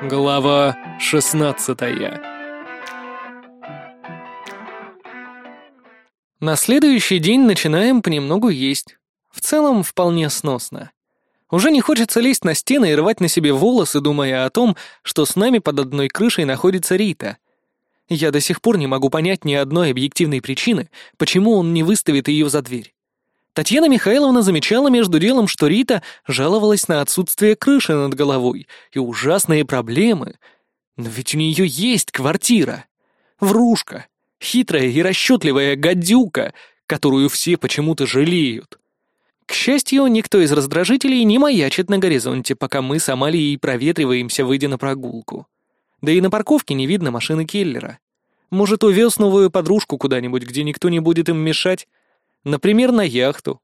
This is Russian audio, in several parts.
Глава шестнадцатая На следующий день начинаем понемногу есть. В целом, вполне сносно. Уже не хочется лезть на стены и рвать на себе волосы, думая о том, что с нами под одной крышей находится Рита. Я до сих пор не могу понять ни одной объективной причины, почему он не выставит ее за дверь. Татьяна Михайловна замечала между делом, что Рита жаловалась на отсутствие крыши над головой и ужасные проблемы. Но ведь у нее есть квартира. Врушка. Хитрая и расчетливая гадюка, которую все почему-то жалеют. К счастью, никто из раздражителей не маячит на горизонте, пока мы с Амалией проветриваемся, выйдя на прогулку. Да и на парковке не видно машины киллера. Может, увез новую подружку куда-нибудь, где никто не будет им мешать? Например, на яхту.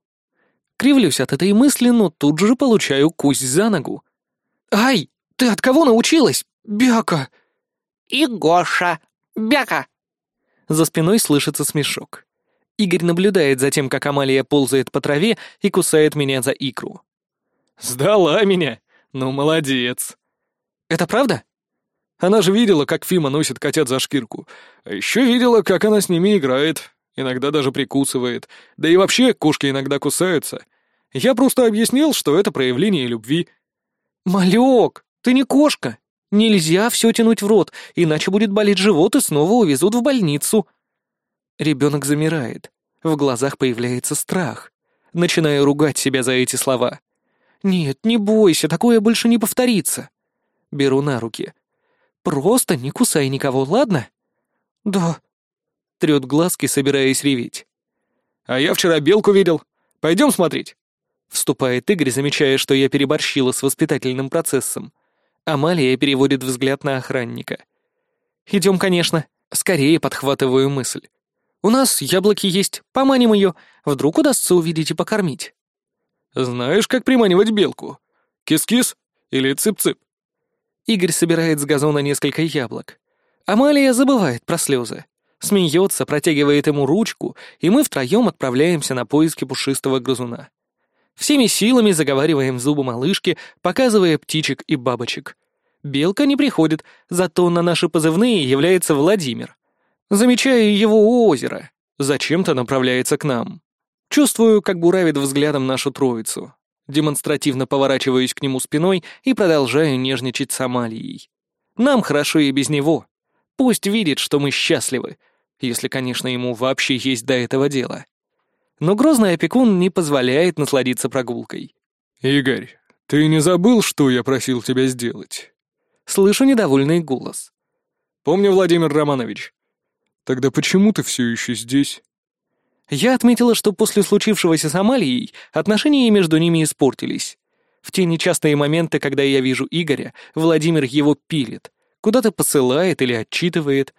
Кривлюсь от этой мысли, но тут же получаю кусь за ногу. «Ай, ты от кого научилась, Бяка?» «И Гоша, Бяка!» За спиной слышится смешок. Игорь наблюдает за тем, как Амалия ползает по траве и кусает меня за икру. «Сдала меня! Ну, молодец!» «Это правда?» Она же видела, как Фима носит котят за шкирку. А еще видела, как она с ними играет иногда даже прикусывает, да и вообще кошки иногда кусаются. Я просто объяснил, что это проявление любви. «Малек, ты не кошка. Нельзя все тянуть в рот, иначе будет болеть живот и снова увезут в больницу». Ребенок замирает. В глазах появляется страх. Начинаю ругать себя за эти слова. «Нет, не бойся, такое больше не повторится». Беру на руки. «Просто не кусай никого, ладно?» «Да», трет глазки, собираясь реветь. «А я вчера белку видел. Пойдем смотреть». Вступает Игорь, замечая, что я переборщила с воспитательным процессом. Амалия переводит взгляд на охранника. «Идем, конечно. Скорее подхватываю мысль. У нас яблоки есть, поманим ее. Вдруг удастся увидеть и покормить». «Знаешь, как приманивать белку? Кис-кис или цып-цып?» Игорь собирает с газона несколько яблок. Амалия забывает про слезы смеется, протягивает ему ручку, и мы втроем отправляемся на поиски пушистого грызуна. Всеми силами заговариваем зубы малышки, показывая птичек и бабочек. Белка не приходит, зато на наши позывные является Владимир. Замечаю его у озера. Зачем-то направляется к нам. Чувствую, как буравит взглядом нашу троицу. Демонстративно поворачиваюсь к нему спиной и продолжаю нежничать с Амалией. Нам хорошо и без него. Пусть видит, что мы счастливы, если, конечно, ему вообще есть до этого дело. Но грозный опекун не позволяет насладиться прогулкой. «Игорь, ты не забыл, что я просил тебя сделать?» Слышу недовольный голос. «Помню, Владимир Романович. Тогда почему ты все еще здесь?» Я отметила, что после случившегося с Амалией отношения между ними испортились. В те нечастые моменты, когда я вижу Игоря, Владимир его пилит, куда-то посылает или отчитывает,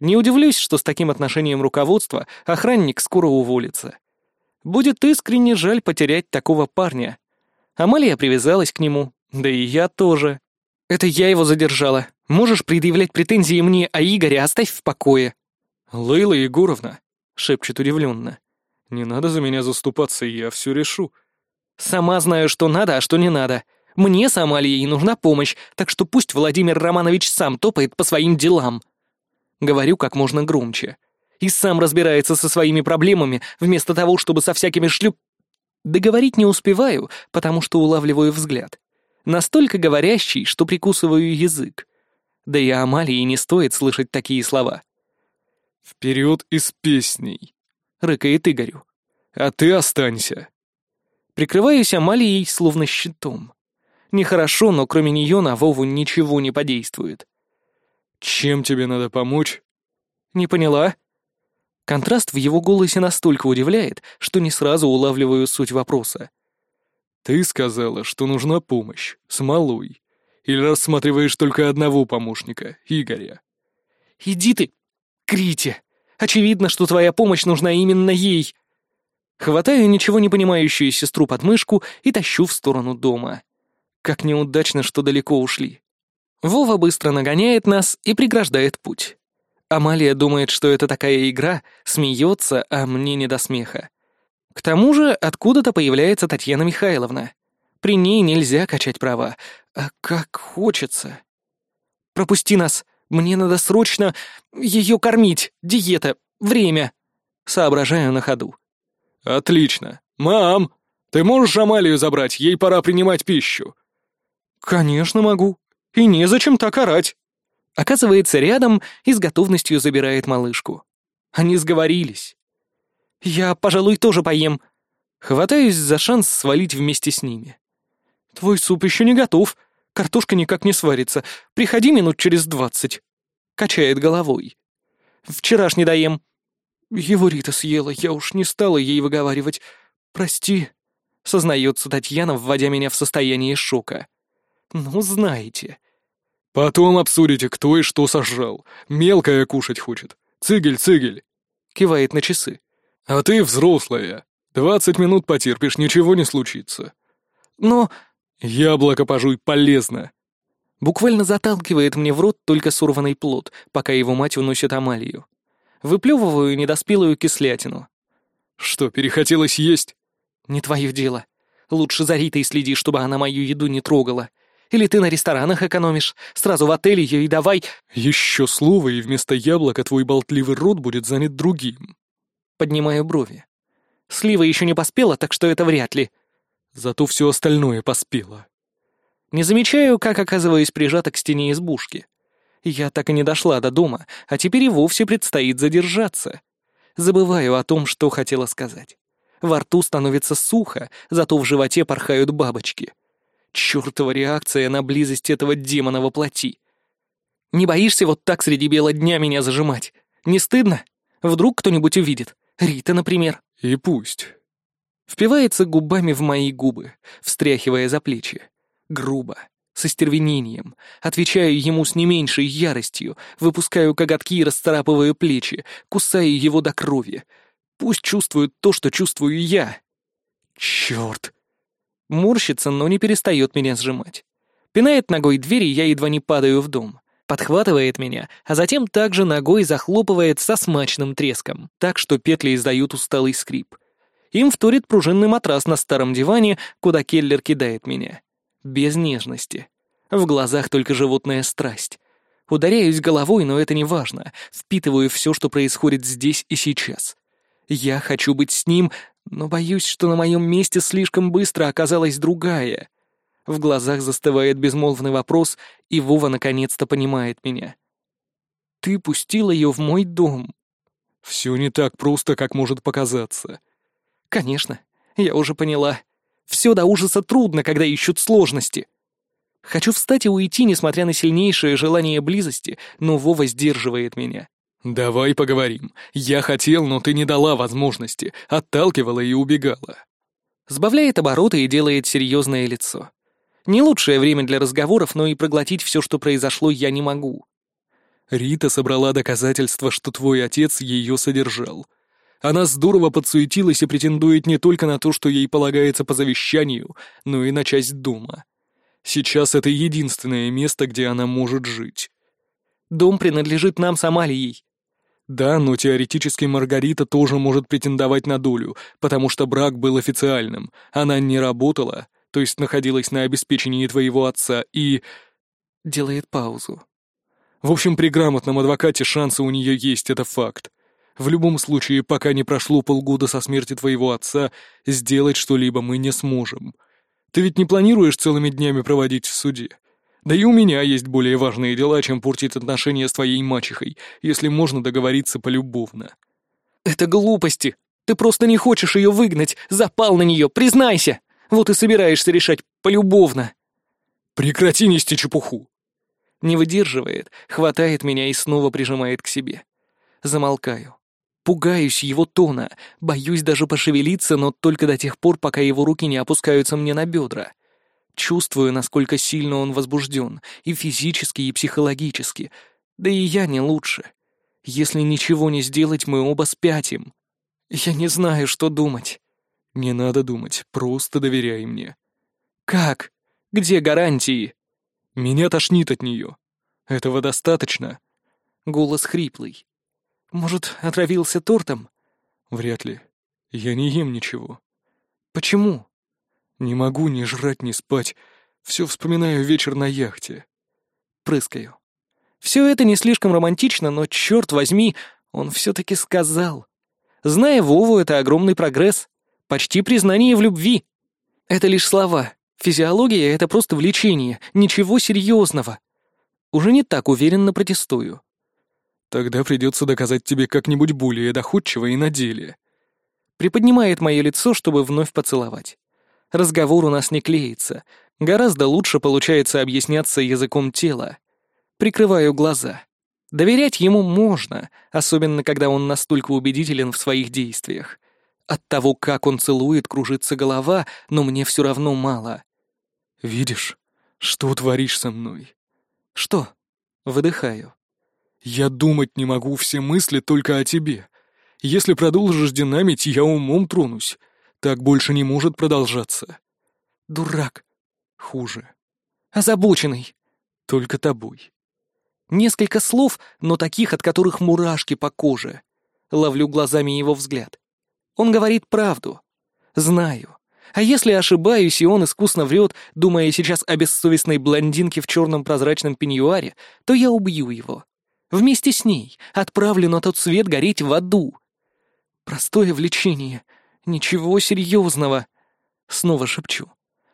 не удивлюсь, что с таким отношением руководства охранник скоро уволится. Будет искренне жаль потерять такого парня. Амалия привязалась к нему, да и я тоже. Это я его задержала. Можешь предъявлять претензии мне, а Игоря оставь в покое. «Лейла Егоровна», — шепчет удивленно, — «не надо за меня заступаться, я все решу». «Сама знаю, что надо, а что не надо. Мне с Амалией нужна помощь, так что пусть Владимир Романович сам топает по своим делам». Говорю как можно громче. И сам разбирается со своими проблемами, вместо того, чтобы со всякими шлюп... Договорить не успеваю, потому что улавливаю взгляд. Настолько говорящий, что прикусываю язык. Да и Амалии не стоит слышать такие слова. «Вперед из песней!» — рыкает Игорю. «А ты останься!» Прикрываюсь Амалией словно щитом. Нехорошо, но кроме нее на Вову ничего не подействует. «Чем тебе надо помочь?» «Не поняла». Контраст в его голосе настолько удивляет, что не сразу улавливаю суть вопроса. «Ты сказала, что нужна помощь, с малой. Или рассматриваешь только одного помощника, Игоря?» «Иди ты, Крите! Очевидно, что твоя помощь нужна именно ей!» Хватаю ничего не понимающую сестру под мышку и тащу в сторону дома. Как неудачно, что далеко ушли. Вова быстро нагоняет нас и преграждает путь. Амалия думает, что это такая игра, смеется, а мне не до смеха. К тому же откуда-то появляется Татьяна Михайловна. При ней нельзя качать права, а как хочется. пропусти нас. Мне надо срочно ее кормить. Диета. Время. Соображаю на ходу. Отлично. Мам, ты можешь Амалию забрать? Ей пора принимать пищу. Конечно, могу. И незачем так орать. Оказывается, рядом и с готовностью забирает малышку. Они сговорились. Я, пожалуй, тоже поем. Хватаюсь за шанс свалить вместе с ними. Твой суп еще не готов. Картошка никак не сварится. Приходи минут через двадцать. Качает головой. Вчерашний доем. Его Рита съела, я уж не стала ей выговаривать. Прости, сознается Татьяна, вводя меня в состояние шока. Ну, знаете. Потом обсудите, кто и что сожрал. Мелкая кушать хочет. Цигель, цигель. Кивает на часы. А ты взрослая. Двадцать минут потерпишь, ничего не случится. Но... Яблоко пожуй полезно. Буквально заталкивает мне в рот только сорванный плод, пока его мать уносит Амалию. Выплевываю недоспелую кислятину. Что, перехотелось есть? Не твое дело. Лучше за Ритой следи, чтобы она мою еду не трогала. Или ты на ресторанах экономишь? Сразу в отель ее и давай...» «Еще слово, и вместо яблока твой болтливый рот будет занят другим». Поднимаю брови. Слива еще не поспела, так что это вряд ли. Зато все остальное поспело. Не замечаю, как оказываюсь прижата к стене избушки. Я так и не дошла до дома, а теперь и вовсе предстоит задержаться. Забываю о том, что хотела сказать. Во рту становится сухо, зато в животе порхают бабочки. Чёртова реакция на близость этого демона во плоти. Не боишься вот так среди бела дня меня зажимать? Не стыдно? Вдруг кто-нибудь увидит? Рита, например. И пусть. Впивается губами в мои губы, встряхивая за плечи. Грубо, с остервенением. Отвечаю ему с не меньшей яростью, выпускаю коготки и расцарапываю плечи, кусаю его до крови. Пусть чувствует то, что чувствую я. Чёрт. Морщится, но не перестает меня сжимать. Пинает ногой дверь, и я едва не падаю в дом. Подхватывает меня, а затем также ногой захлопывает со смачным треском, так что петли издают усталый скрип. Им вторит пружинный матрас на старом диване, куда Келлер кидает меня. Без нежности. В глазах только животная страсть. Ударяюсь головой, но это не важно. Впитываю все, что происходит здесь и сейчас. Я хочу быть с ним, но боюсь, что на моем месте слишком быстро оказалась другая. В глазах застывает безмолвный вопрос, и Вова наконец-то понимает меня. «Ты пустил ее в мой дом». «Все не так просто, как может показаться». «Конечно, я уже поняла. Все до ужаса трудно, когда ищут сложности». Хочу встать и уйти, несмотря на сильнейшее желание близости, но Вова сдерживает меня. «Давай поговорим. Я хотел, но ты не дала возможности, отталкивала и убегала». Сбавляет обороты и делает серьезное лицо. Не лучшее время для разговоров, но и проглотить все, что произошло, я не могу. Рита собрала доказательства, что твой отец ее содержал. Она здорово подсуетилась и претендует не только на то, что ей полагается по завещанию, но и на часть дома. Сейчас это единственное место, где она может жить. Дом принадлежит нам с Амалией. Да, но теоретически Маргарита тоже может претендовать на долю, потому что брак был официальным. Она не работала, то есть находилась на обеспечении твоего отца и... Делает паузу. В общем, при грамотном адвокате шансы у нее есть, это факт. В любом случае, пока не прошло полгода со смерти твоего отца, сделать что-либо мы не сможем. Ты ведь не планируешь целыми днями проводить в суде? Да и у меня есть более важные дела, чем портить отношения с твоей мачехой, если можно договориться полюбовно». «Это глупости. Ты просто не хочешь ее выгнать, запал на нее, признайся. Вот и собираешься решать полюбовно». «Прекрати нести чепуху». Не выдерживает, хватает меня и снова прижимает к себе. Замолкаю. Пугаюсь его тона, боюсь даже пошевелиться, но только до тех пор, пока его руки не опускаются мне на бедра. Чувствую, насколько сильно он возбужден, и физически, и психологически. Да и я не лучше. Если ничего не сделать, мы оба спятим. Я не знаю, что думать. Не надо думать, просто доверяй мне. Как? Где гарантии? Меня тошнит от нее. Этого достаточно. Голос хриплый. Может, отравился тортом? Вряд ли. Я не ем ничего. Почему? Не могу ни жрать, ни спать. Все вспоминаю вечер на яхте. Прыскаю. Все это не слишком романтично, но, черт возьми, он все-таки сказал. Зная Вову, это огромный прогресс. Почти признание в любви. Это лишь слова. Физиология — это просто влечение. Ничего серьезного. Уже не так уверенно протестую. Тогда придется доказать тебе как-нибудь более доходчиво и на деле. Приподнимает мое лицо, чтобы вновь поцеловать. Разговор у нас не клеится. Гораздо лучше получается объясняться языком тела. Прикрываю глаза. Доверять ему можно, особенно когда он настолько убедителен в своих действиях. От того, как он целует, кружится голова, но мне все равно мало. «Видишь, что творишь со мной?» «Что?» Выдыхаю. «Я думать не могу, все мысли только о тебе. Если продолжишь динамить, я умом тронусь. Так больше не может продолжаться». «Дурак». «Хуже». «Озабоченный». «Только тобой». Несколько слов, но таких, от которых мурашки по коже. Ловлю глазами его взгляд. Он говорит правду. Знаю. А если ошибаюсь, и он искусно врет, думая сейчас о бессовестной блондинке в черном прозрачном пеньюаре, то я убью его. Вместе с ней отправлю на тот свет гореть в аду. Простое влечение. Ничего серьезного. Снова шепчу.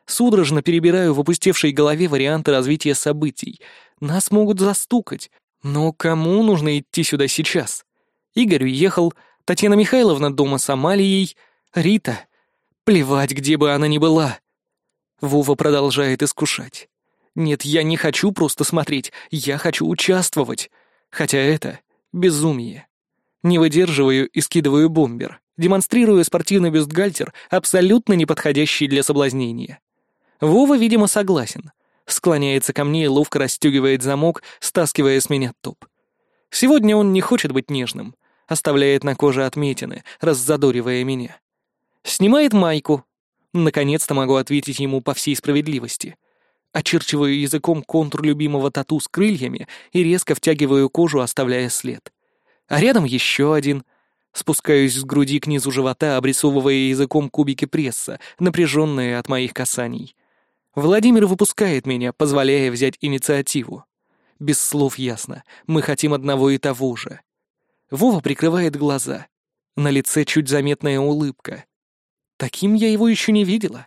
Судорожно перебираю в опустевшей голове варианты развития событий. Нас могут застукать. Но кому нужно идти сюда сейчас? Игорь уехал, Татьяна Михайловна дома с Амалией, Рита. Плевать, где бы она ни была. Вова продолжает искушать. Нет, я не хочу просто смотреть, я хочу участвовать. Хотя это безумие. Не выдерживаю и скидываю бомбер. Демонстрирую спортивный бюстгальтер, абсолютно неподходящий для соблазнения. Вова, видимо, согласен. Склоняется ко мне и ловко расстегивает замок, стаскивая с меня топ. Сегодня он не хочет быть нежным. Оставляет на коже отметины, раззадоривая меня. Снимает майку. Наконец-то могу ответить ему по всей справедливости. Очерчиваю языком контур любимого тату с крыльями и резко втягиваю кожу, оставляя след. А рядом еще один. Спускаюсь с груди к низу живота, обрисовывая языком кубики пресса, напряженные от моих касаний. Владимир выпускает меня, позволяя взять инициативу. Без слов ясно, мы хотим одного и того же. Вова прикрывает глаза. На лице чуть заметная улыбка. Таким я его еще не видела.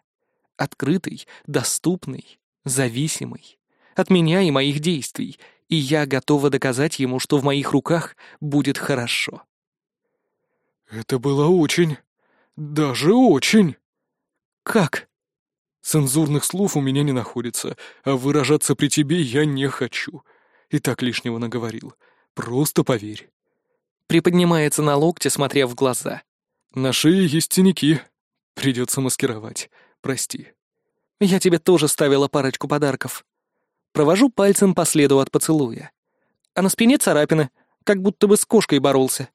Открытый, доступный, зависимый. От меня и моих действий. И я готова доказать ему, что в моих руках будет хорошо. «Это было очень... даже очень...» «Как?» Цензурных слов у меня не находится, а выражаться при тебе я не хочу. И так лишнего наговорил. Просто поверь. Приподнимается на локте, смотря в глаза. На шее есть синяки. Придется маскировать. Прости. Я тебе тоже ставила парочку подарков. Провожу пальцем по следу от поцелуя. А на спине царапины, как будто бы с кошкой боролся.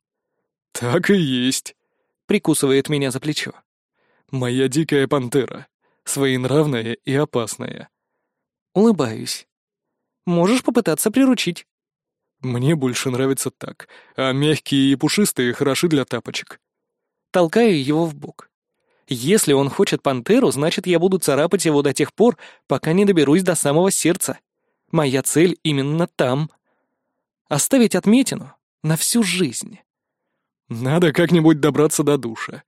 Так и есть. Прикусывает меня за плечо. Моя дикая пантера своенравная и опасная. Улыбаюсь. Можешь попытаться приручить. Мне больше нравится так, а мягкие и пушистые хороши для тапочек. Толкаю его в бок. Если он хочет пантеру, значит, я буду царапать его до тех пор, пока не доберусь до самого сердца. Моя цель именно там. Оставить отметину на всю жизнь. Надо как-нибудь добраться до душа.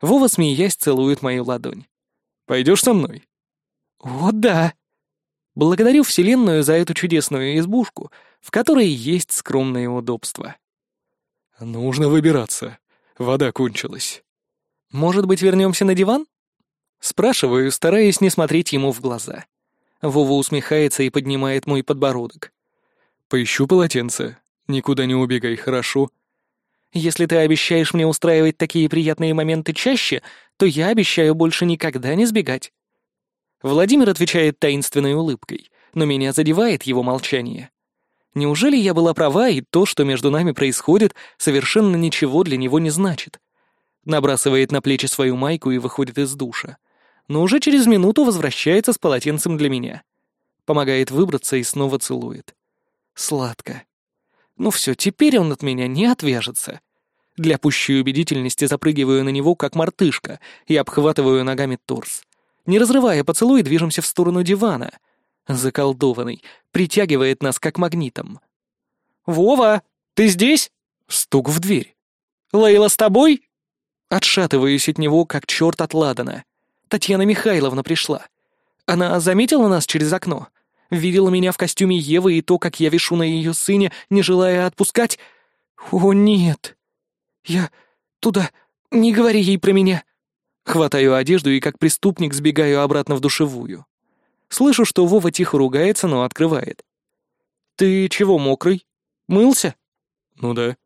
Вова, смеясь, целует мою ладонь. Пойдешь со мной?» «О, да!» Благодарю Вселенную за эту чудесную избушку, в которой есть скромные удобства. «Нужно выбираться. Вода кончилась». «Может быть, вернемся на диван?» Спрашиваю, стараясь не смотреть ему в глаза. Вова усмехается и поднимает мой подбородок. «Поищу полотенце. Никуда не убегай, хорошо?» Если ты обещаешь мне устраивать такие приятные моменты чаще, то я обещаю больше никогда не сбегать». Владимир отвечает таинственной улыбкой, но меня задевает его молчание. Неужели я была права, и то, что между нами происходит, совершенно ничего для него не значит? Набрасывает на плечи свою майку и выходит из душа. Но уже через минуту возвращается с полотенцем для меня. Помогает выбраться и снова целует. Сладко. Ну все, теперь он от меня не отвяжется. Для пущей убедительности запрыгиваю на него, как мартышка, и обхватываю ногами торс. Не разрывая поцелуй, движемся в сторону дивана. Заколдованный, притягивает нас как магнитом. «Вова, ты здесь?» Стук в дверь. «Лейла с тобой?» Отшатываюсь от него, как черт от Ладана. Татьяна Михайловна пришла. Она заметила нас через окно. Видела меня в костюме Евы и то, как я вишу на ее сыне, не желая отпускать. О, нет. Я туда... Не говори ей про меня. Хватаю одежду и как преступник сбегаю обратно в душевую. Слышу, что Вова тихо ругается, но открывает. «Ты чего мокрый? Мылся?» «Ну да».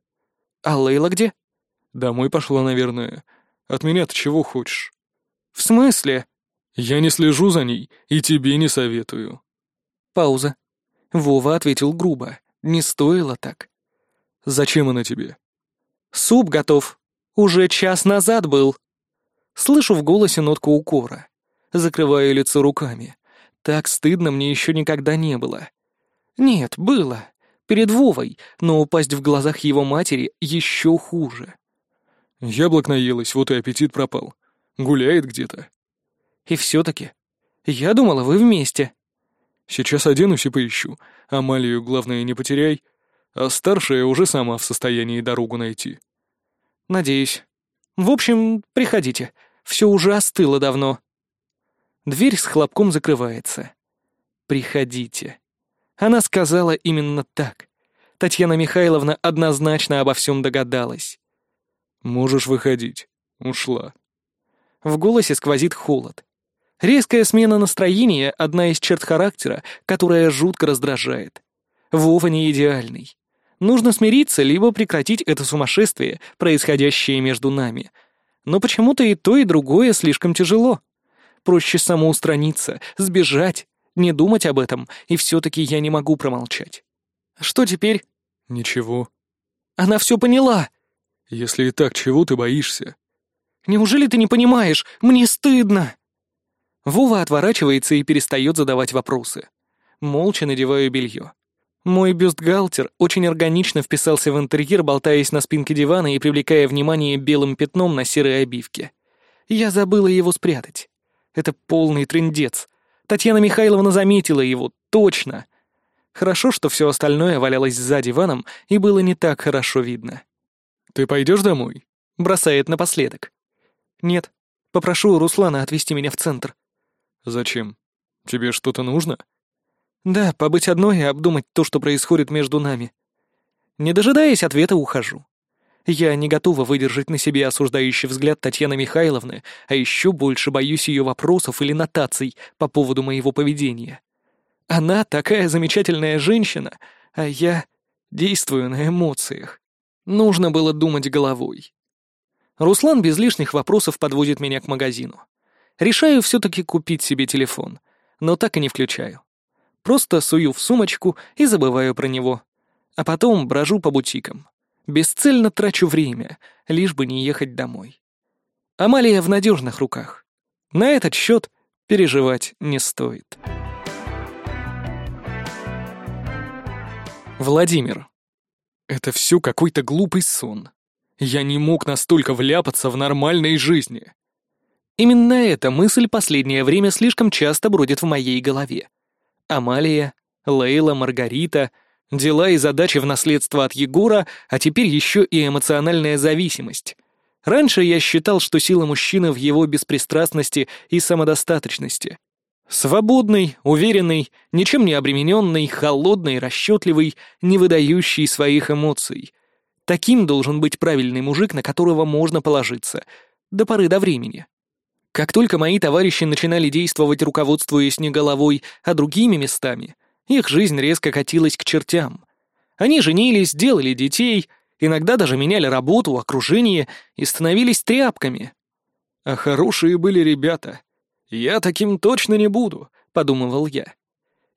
«А Лейла где?» «Домой пошла, наверное. От меня ты чего хочешь?» «В смысле?» «Я не слежу за ней и тебе не советую». Пауза. Вова ответил грубо. Не стоило так. «Зачем она тебе?» «Суп готов. Уже час назад был». Слышу в голосе нотку укора. Закрываю лицо руками. Так стыдно мне еще никогда не было. Нет, было. Перед Вовой, но упасть в глазах его матери еще хуже. Яблок наелась, вот и аппетит пропал. Гуляет где-то. И все-таки. Я думала, вы вместе. Сейчас оденусь и поищу. Амалию, главное, не потеряй. А старшая уже сама в состоянии дорогу найти. Надеюсь. В общем, приходите. Все уже остыло давно. Дверь с хлопком закрывается. Приходите. Она сказала именно так. Татьяна Михайловна однозначно обо всем догадалась. «Можешь выходить. Ушла». В голосе сквозит холод. Резкая смена настроения — одна из черт характера, которая жутко раздражает. Вова не идеальный. Нужно смириться, либо прекратить это сумасшествие, происходящее между нами. Но почему-то и то, и другое слишком тяжело. Проще самоустраниться, сбежать, не думать об этом, и все-таки я не могу промолчать. Что теперь? Ничего. Она все поняла. Если и так, чего ты боишься? Неужели ты не понимаешь? Мне стыдно. Вова отворачивается и перестает задавать вопросы. Молча надеваю белье. Мой бюстгальтер очень органично вписался в интерьер, болтаясь на спинке дивана и привлекая внимание белым пятном на серой обивке. Я забыла его спрятать. Это полный трындец. Татьяна Михайловна заметила его, точно. Хорошо, что все остальное валялось за диваном и было не так хорошо видно. «Ты пойдешь домой?» — бросает напоследок. «Нет. Попрошу Руслана отвезти меня в центр». «Зачем? Тебе что-то нужно?» «Да, побыть одной и обдумать то, что происходит между нами». Не дожидаясь ответа, ухожу. Я не готова выдержать на себе осуждающий взгляд Татьяны Михайловны, а еще больше боюсь ее вопросов или нотаций по поводу моего поведения. Она такая замечательная женщина, а я действую на эмоциях. Нужно было думать головой. Руслан без лишних вопросов подводит меня к магазину. Решаю все-таки купить себе телефон, но так и не включаю. Просто сую в сумочку и забываю про него. А потом брожу по бутикам. Бесцельно трачу время, лишь бы не ехать домой. Амалия в надежных руках. На этот счет переживать не стоит. Владимир. Это все какой-то глупый сон. Я не мог настолько вляпаться в нормальной жизни. Именно эта мысль последнее время слишком часто бродит в моей голове. Амалия, Лейла, Маргарита — Дела и задачи в наследство от Егора, а теперь еще и эмоциональная зависимость. Раньше я считал, что сила мужчины в его беспристрастности и самодостаточности. Свободный, уверенный, ничем не обремененный, холодный, расчетливый, не выдающий своих эмоций. Таким должен быть правильный мужик, на которого можно положиться. До поры до времени. Как только мои товарищи начинали действовать, руководствуясь не головой, а другими местами — их жизнь резко катилась к чертям. Они женились, делали детей, иногда даже меняли работу, окружение и становились тряпками. А хорошие были ребята. Я таким точно не буду, подумывал я.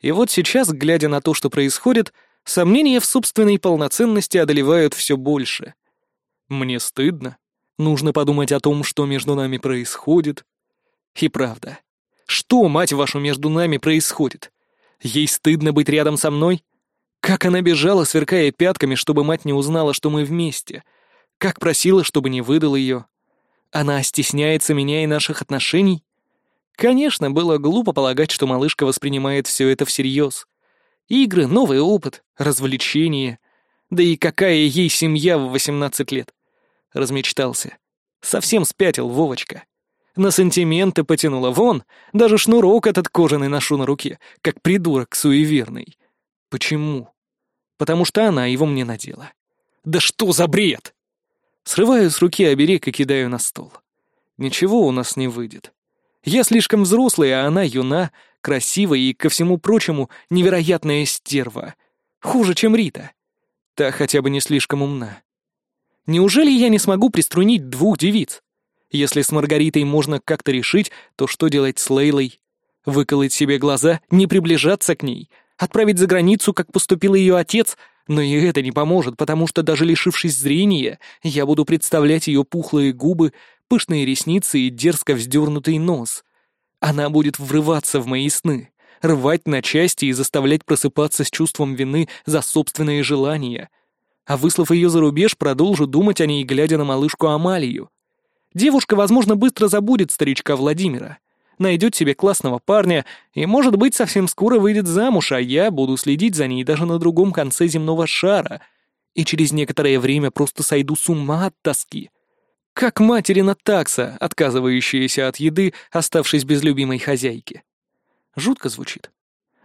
И вот сейчас, глядя на то, что происходит, сомнения в собственной полноценности одолевают все больше. Мне стыдно. Нужно подумать о том, что между нами происходит. И правда. Что, мать вашу, между нами происходит? Ей стыдно быть рядом со мной? Как она бежала, сверкая пятками, чтобы мать не узнала, что мы вместе? Как просила, чтобы не выдал ее? Она стесняется меня и наших отношений? Конечно, было глупо полагать, что малышка воспринимает все это всерьез. Игры, новый опыт, развлечения. Да и какая ей семья в 18 лет? Размечтался. Совсем спятил Вовочка. На сантименты потянула вон, даже шнурок этот кожаный ношу на руке, как придурок суеверный. Почему? Потому что она его мне надела. Да что за бред? Срываю с руки оберег и кидаю на стол. Ничего у нас не выйдет. Я слишком взрослый, а она юна, красивая и, ко всему прочему, невероятная стерва. Хуже, чем Рита. Та хотя бы не слишком умна. Неужели я не смогу приструнить двух девиц? Если с Маргаритой можно как-то решить, то что делать с Лейлой? Выколоть себе глаза, не приближаться к ней, отправить за границу, как поступил ее отец, но и это не поможет, потому что даже лишившись зрения, я буду представлять ее пухлые губы, пышные ресницы и дерзко вздернутый нос. Она будет врываться в мои сны, рвать на части и заставлять просыпаться с чувством вины за собственные желания. А выслав ее за рубеж, продолжу думать о ней, глядя на малышку Амалию. Девушка, возможно, быстро забудет старичка Владимира, найдет себе классного парня и, может быть, совсем скоро выйдет замуж, а я буду следить за ней даже на другом конце земного шара и через некоторое время просто сойду с ума от тоски. Как материна такса, отказывающаяся от еды, оставшись без любимой хозяйки. Жутко звучит.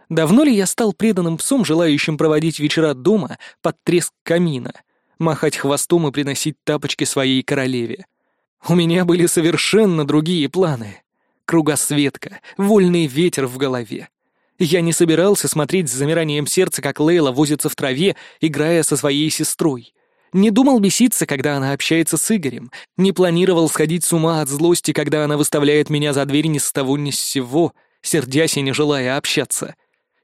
Давно ли я стал преданным псом, желающим проводить вечера дома под треск камина, махать хвостом и приносить тапочки своей королеве? У меня были совершенно другие планы. Кругосветка, вольный ветер в голове. Я не собирался смотреть с замиранием сердца, как Лейла возится в траве, играя со своей сестрой. Не думал беситься, когда она общается с Игорем. Не планировал сходить с ума от злости, когда она выставляет меня за дверь ни с того ни с сего, сердясь и не желая общаться.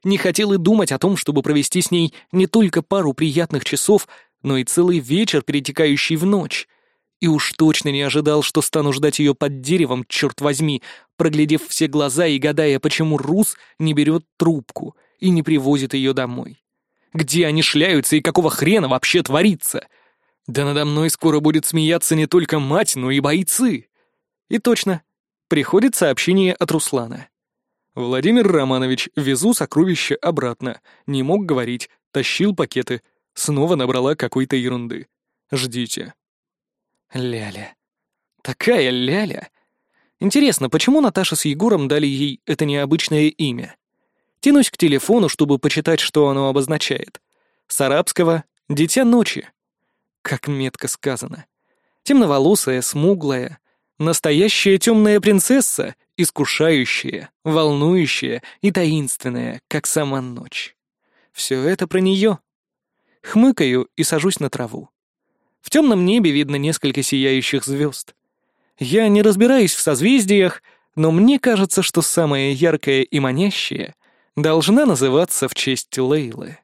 Не хотел и думать о том, чтобы провести с ней не только пару приятных часов, но и целый вечер, перетекающий в ночь — и уж точно не ожидал, что стану ждать ее под деревом, черт возьми, проглядев все глаза и гадая, почему Рус не берет трубку и не привозит ее домой. Где они шляются и какого хрена вообще творится? Да надо мной скоро будет смеяться не только мать, но и бойцы. И точно, приходит сообщение от Руслана. Владимир Романович, везу сокровище обратно. Не мог говорить, тащил пакеты. Снова набрала какой-то ерунды. Ждите. Ляля. Такая Ляля. Интересно, почему Наташа с Егором дали ей это необычное имя? Тянусь к телефону, чтобы почитать, что оно обозначает. С арабского «Дитя ночи». Как метко сказано. Темноволосая, смуглая, настоящая темная принцесса, искушающая, волнующая и таинственная, как сама ночь. Все это про нее. Хмыкаю и сажусь на траву. В темном небе видно несколько сияющих звезд. Я не разбираюсь в созвездиях, но мне кажется, что самая яркая и манящая должна называться в честь Лейлы.